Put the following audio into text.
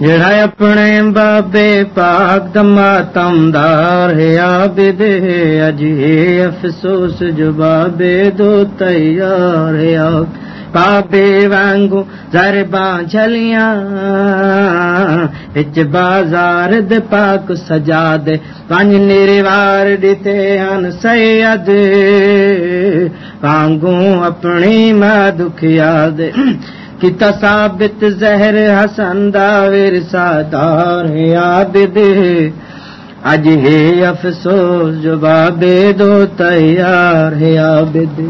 جڑا اپنے بابے پاک دما تمدار ہے آبد ہے اجی افسوس جو بابے دو تیار ہے بابے وانگو زربان چلیاں اچ بازار دے پاک سجا دے پانچ نیروار دیتے ان سید وانگو اپنی ماں دکھیا دے کی ثابت زہر حسن داویر سادار یاد دے اج ہے افسوس جو بابے دو تیار ہے عابد